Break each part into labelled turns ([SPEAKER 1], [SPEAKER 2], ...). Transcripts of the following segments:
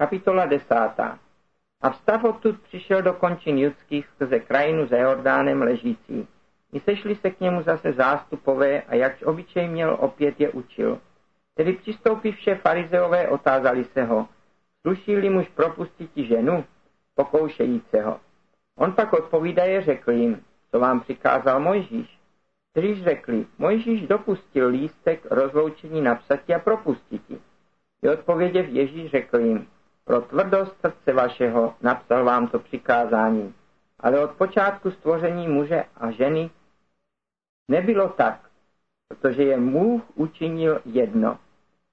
[SPEAKER 1] Kapitola desátá. A vstav odtud přišel do končin judských skrze krajinu za Jordánem ležící. I sešli se k němu zase zástupové a jakž obyčej měl, opět je učil. Tedy přistoupivše farizeové otázali se ho, sluší-li muž propustit ti ženu, pokoušejícího. On pak odpovídaje řekl jim, co vám přikázal Mojžíš. Kteříž řekli, Mojžíš dopustil lístek rozloučení napsatí a propustiti. I odpověděv Ježíš řekl jim, pro tvrdost srdce vašeho napsal vám to přikázání, ale od počátku stvoření muže a ženy nebylo tak, protože je Bůh učinil jedno.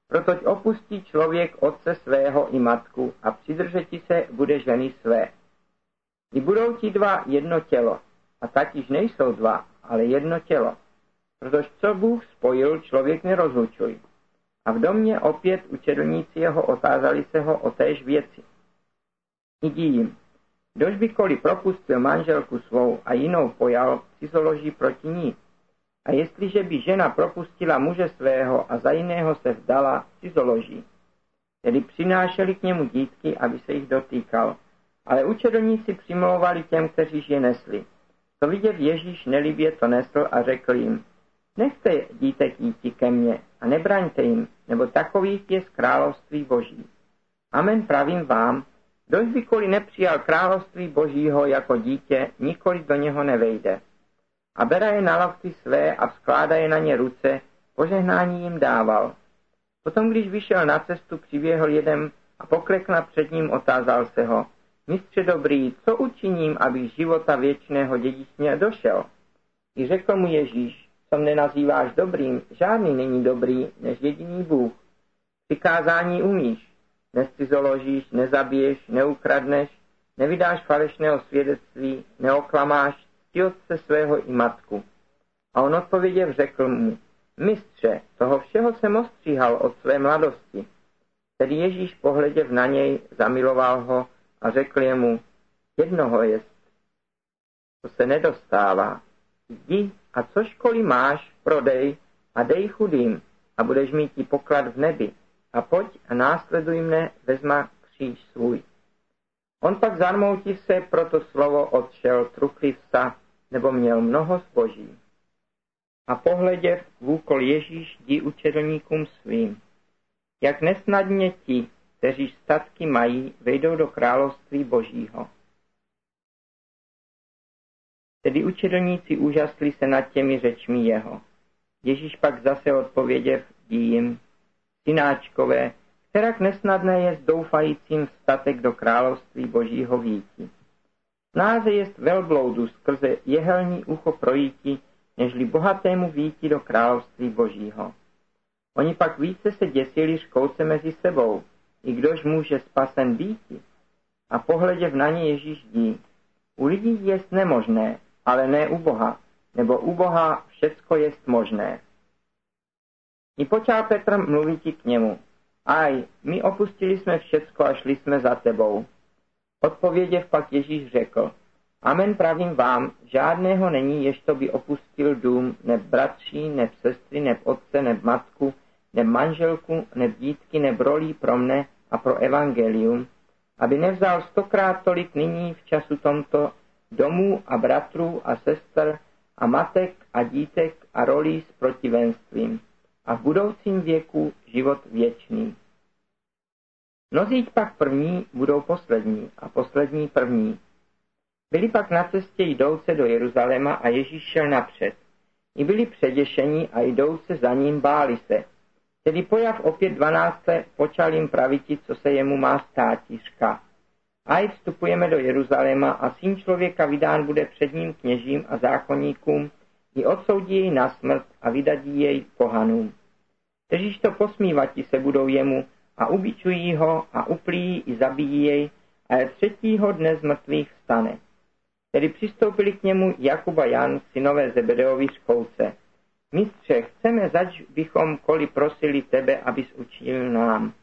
[SPEAKER 1] Protoť opustí člověk otce svého i matku a přidržeti se bude ženy své. I budou ti dva jedno tělo, a tak již nejsou dva, ale jedno tělo. Protože co Bůh spojil, člověk nerozlučuj. A v domě opět učedlníci jeho otázali se ho o též věci. Jdi jim, kdož by koli propustil manželku svou a jinou pojal, cizoloží proti ní. A jestliže by žena propustila muže svého a za jiného se vdala, cizoloží. Tedy přinášeli k němu dítky, aby se jich dotýkal. Ale učedlníci přimlouvali těm, kteří je nesli. To vidět Ježíš nelibě to nesl a řekl jim, nechte dítek jít ke mně a nebraňte jim, nebo takových je z království boží. Amen pravím vám, kdož bykoli nepřijal království božího jako dítě, nikoli do něho nevejde. A bera je na lavky své a vzkládá je na ně ruce, požehnání jim dával. Potom, když vyšel na cestu, přiběhl jeden a poklekna před ním otázal se ho, Mistře dobrý, co učiním, abych života věčného dědičně došel? I řekl mu Ježíš, co mne nazýváš dobrým, žádný není dobrý, než jediný Bůh. Přikázání umíš, nescizoložíš, nezabiješ, neukradneš, nevydáš falešného svědectví, neoklamáš, cti otce svého i matku. A on odpověděv řekl mu, mistře, toho všeho jsem ostříhal od své mladosti. Tedy Ježíš pohleděv na něj, zamiloval ho a řekl jemu, jednoho jest, to se nedostává. Jdi a co školy máš, prodej a dej chudým a budeš mít ti poklad v nebi. A pojď a následuj mne, vezma kříž svůj. On pak zarmoutiv se, proto slovo odšel, truchlý vsa, nebo měl mnoho zboží. A pohleděv v úkol Ježíš dí učedlníkům svým. Jak nesnadně ti, kteří statky mají, vejdou do království božího. Tedy učedlníci úžasli se nad těmi řečmi jeho. Ježíš pak zase odpověděv jim, synáčkové, kterak nesnadné je s doufajícím statek do království božího víti. Snáze jest velbloudu skrze jehelní ucho projíti, nežli bohatému víti do království božího. Oni pak více se děsili škouce mezi sebou, i kdož může spasen býti. A pohleděv na ně Ježíš dí. U lidí jest nemožné, ale ne u Boha, nebo u Boha všecko jest možné. I počal Petr mluvit k němu. Aj, my opustili jsme všecko a šli jsme za tebou. Odpověděv pak Ježíš řekl, Amen pravím vám, žádného není, to by opustil dům, neb bratří, neb sestry, neb otce, neb matku, neb manželku, neb dítky, neb rolí pro mne a pro evangelium, aby nevzal stokrát tolik nyní v času tomto domů a bratrů a sester a matek a dítek a rolí s protivenstvím a v budoucím věku život věčný. Mnozí pak první budou poslední a poslední první. Byli pak na cestě jdouce do Jeruzaléma a Ježíš šel napřed. I byli předěšení a jdouce za ním báli se. Tedy pojav opět dvanácté počal jim praviti, co se jemu má stát. A vstupujeme do Jeruzaléma a syn člověka vydán bude před ním kněžím a zákonníkům, i odsoudí jej na smrt a vydadí jej pohanům. Kteříž to posmívati se budou jemu a ubičují ho a uplíjí i zabijí jej a je třetího dne z mrtvých vstane. Tedy přistoupili k němu Jakuba Jan, synové Zebedeovi škouce. Mistře, chceme, zač bychom koli prosili tebe, abys učinil nám.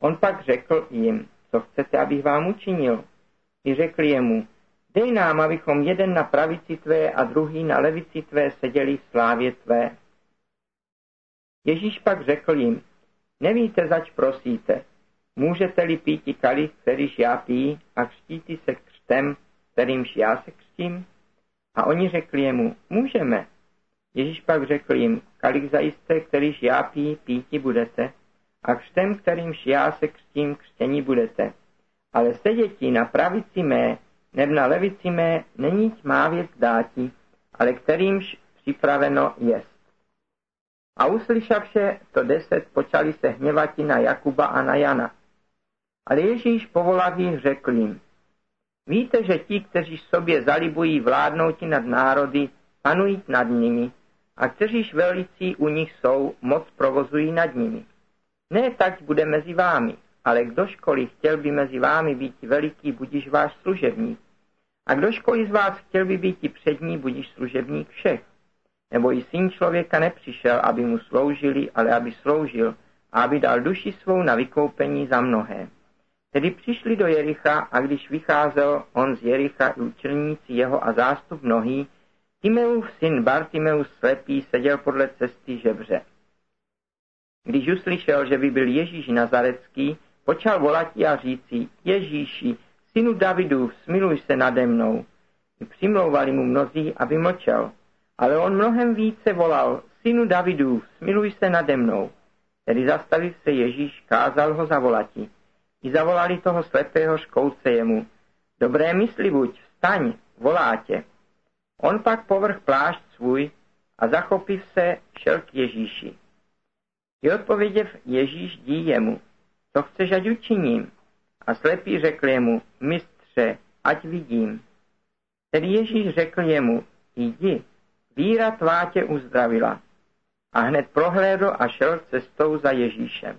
[SPEAKER 1] On pak řekl jim, co chcete, abych vám učinil. I řekli jemu, dej nám, abychom jeden na pravici tvé a druhý na levici tvé seděli v slávě tvé. Ježíš pak řekl jim, nevíte, zač prosíte. můžete-li píti kalich, kterýž já pí, a křtíti se křtem, kterýmž já se křtím? A oni řekli jemu, můžeme. Ježíš pak řekl jim, kalich zajisté, kterýž já pí, píti budete, a křtem, kterýmž já se křtím, křtění budete. Ale sedětí na pravici mé, neb na levici mé, není má věc dáti, ale kterýmž připraveno jest. A uslyšavše to deset, počali se hněvati na Jakuba a na Jana. Ale Ježíš povolav jich řekl jim, víte, že ti, kteří sobě zalibují vládnouti nad národy, panují nad nimi, a kteříž velicí u nich jsou, moc provozují nad nimi. Ne tak bude mezi vámi, ale kdožkoliv chtěl by mezi vámi být veliký, budíš váš služebník. A kdožkoliv z vás chtěl by být přední, budíš služebník všech. Nebo i syn člověka nepřišel, aby mu sloužili, ale aby sloužil a aby dal duši svou na vykoupení za mnohé. Tedy přišli do Jericha a když vycházel on z Jericha i učeníci jeho a zástup mnohý, Timeův syn Bartimeus slepý seděl podle cesty žebře. Když uslyšel, že by byl Ježíš Nazarecký, počal volatí a říci, Ježíši, synu Davidův, smiluj se nade mnou. I přimlouvali mu mnozí, aby mlčel. Ale on mnohem více volal, synu Davidův, smiluj se nade mnou. Tedy zastaviv se Ježíš, kázal ho zavolati. I zavolali toho slepého škouce jemu. Dobré mysli buď, vstaň, volá tě. On pak povrch plášť svůj a zachopiv se, šel k Ježíši. I odpověděv Ježíš dí jemu, co chceš, ať učiním? A slepý řekl jemu, mistře, ať vidím. Tedy Ježíš řekl jemu, jdi, víra tvá tě uzdravila. A hned prohlédl a šel cestou za Ježíšem.